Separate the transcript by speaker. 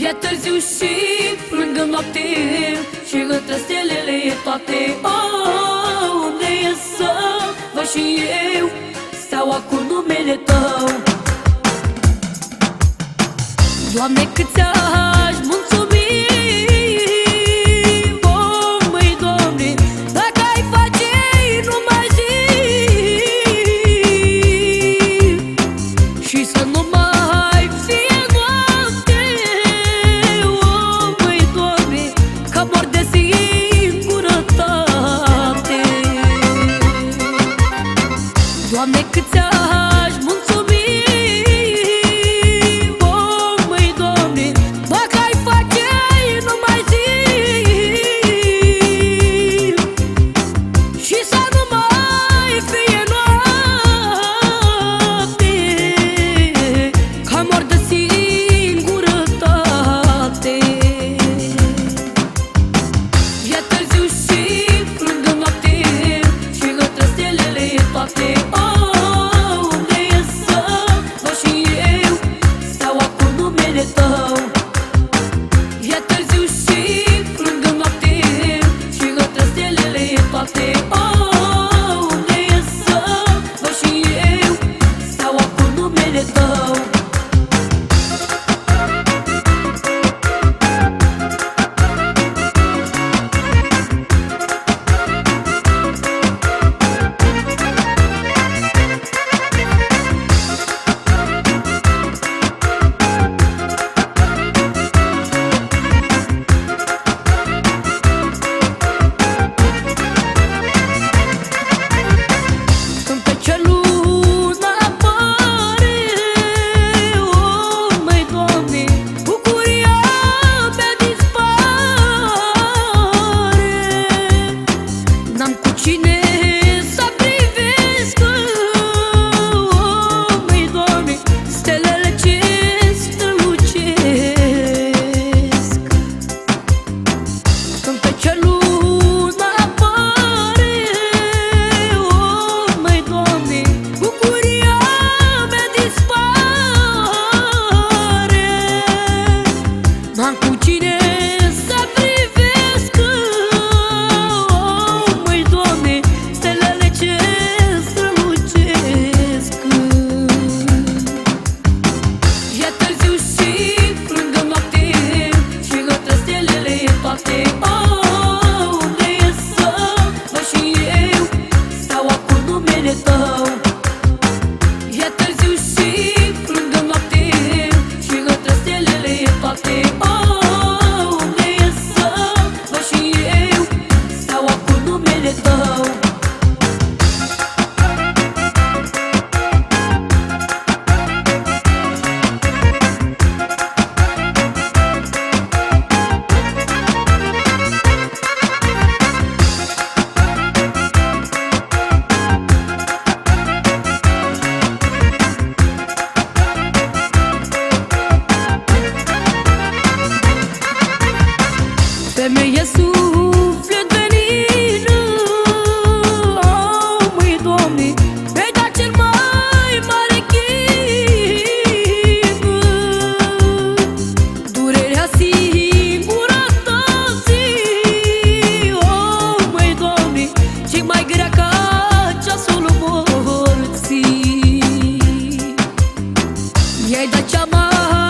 Speaker 1: E târziu și plângând noapte Și între stelele e toate. Oh, Unde e să vă și eu? Steaua cu numele tău. Doamne câți aș could tell porter. all. oh,